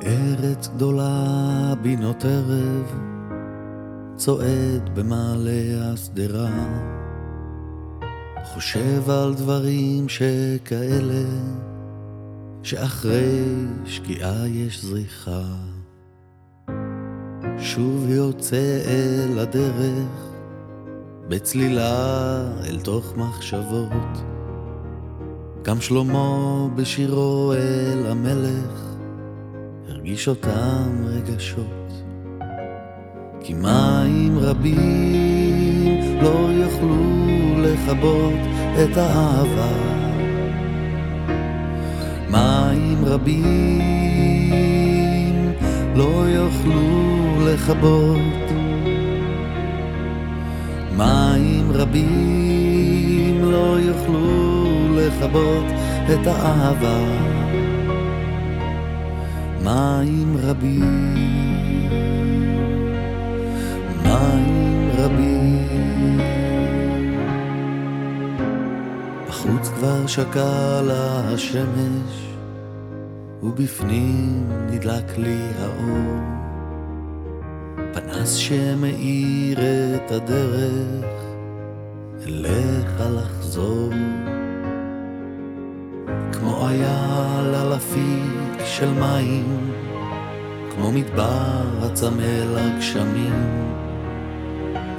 בארץ גדולה בינות ערב, צועד במעלה השדרה, חושב על דברים שכאלה, שאחרי שקיעה יש זריחה. שוב יוצא אל הדרך, בצלילה אל תוך מחשבות. קם שלמה בשירו אל המלך, הרגיש אותם רגשות. כי מים רבים לא יוכלו לכבות את האהבה. מים רבים לא יוכלו לכבות. מים רבים לא יוכלו לכבות את האהבה. מים רבים, מים רבים. בחוץ כבר שקעה השמש, ובפנים נדלק לי האור. פנס שמאיר את הדרך, אליך לחזור. כמו אייל על אפיק של מים, כמו מדבר הצמא לגשמים,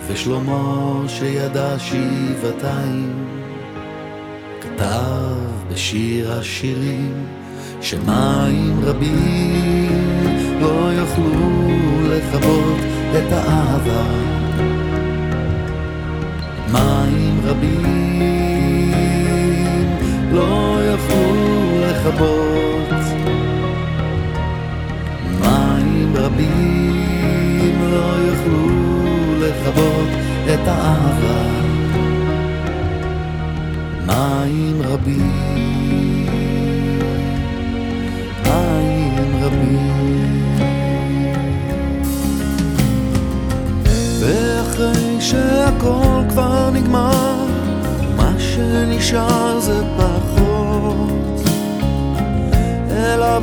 ושלמה שידע שבעתיים, כתב בשיר השירים, שמים רבים לא יוכלו לכבות לכבות. מים רבים לא יוכלו לכבות את האהבה. מים רבים, מים רבים. ואחרי שהכל כבר נגמר, מה שנשאר זה פחות.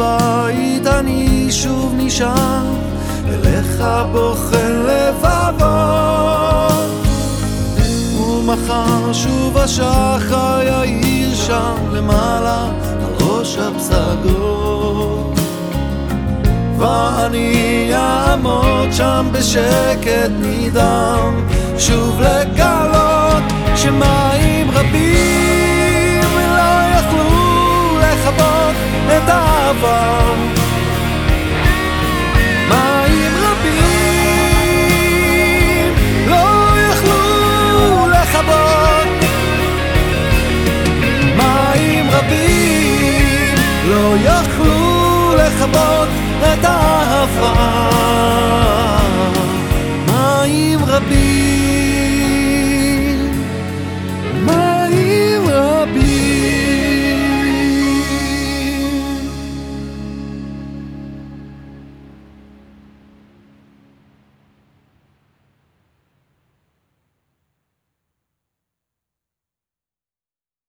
הבית אני שוב נשאר, אליך בוחן לבבות. ומחר שוב השחר יאיר שם למעלה על ראש הפסגות. ואני אעמוד שם בשקט נדהם, שוב לגלות שמים רבים את העבר. מים רבים לא יכלו לכבות. מים רבים לא יכלו לכבות את האהבה.